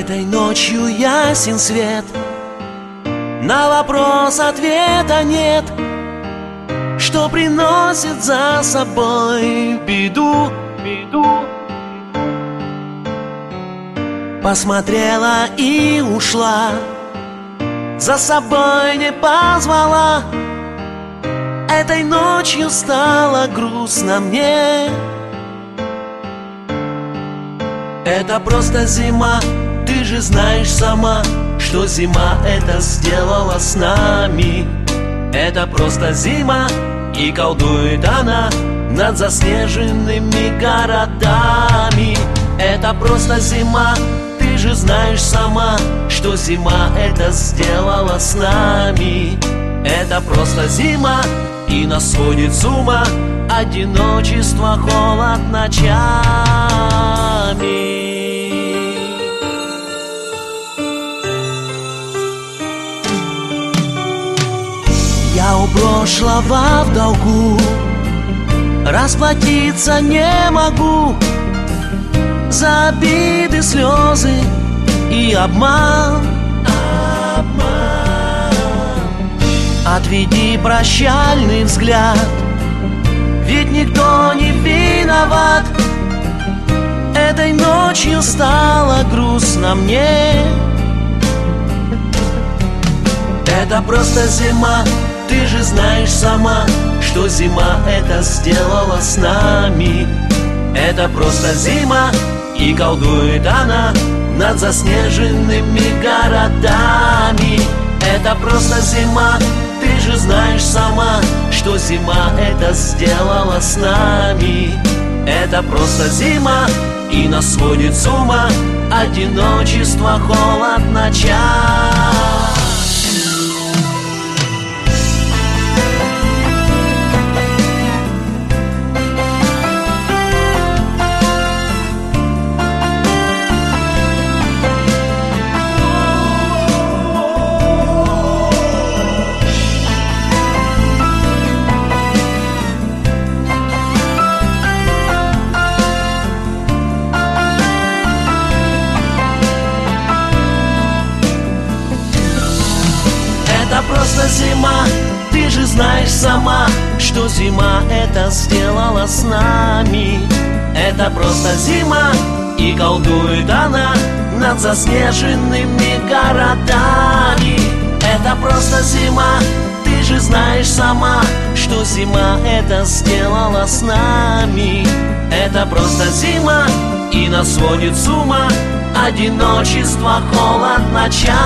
Этой ночью ясен свет. На вопрос ответа нет. Что приносит за собой беду, беду. Посмотрела и ушла. За собой не позвала. Этой ночью стало грустно мне. Это просто зима, же знаешь сама Что зима это сделала с нами. Это просто зима, и колдует она Над заснеженными городами. Это просто зима, ты же знаешь сама, что зима это сделала с нами. Это просто зима, и нас сводит с ума Одиночество, холод ночами Я у прошлого в долгу. Расплатиться не могу. За обиды, слезы и обман. Отведи прощальный взгляд. Ведь никто не виноват. Этой ночью стало грустно мне. Это просто зима Ты же знаешь сама Что зима это сделала с нами. Это просто зима и колдует она над заснеженными городами. Это просто зима, ты же знаешь сама Что зима это сделала с нами. Это просто зима, и нас сводит с ума Одиночество, холод, ночами просто зима Ты же знаешь сама, что зима это сделала с нами. Это просто зима, и колдует она над заснеженными городами. Это просто зима, ты же знаешь сама, что зима это сделала с нами. Это просто зима, и нас сводит с ума Одиночество, холод, ночами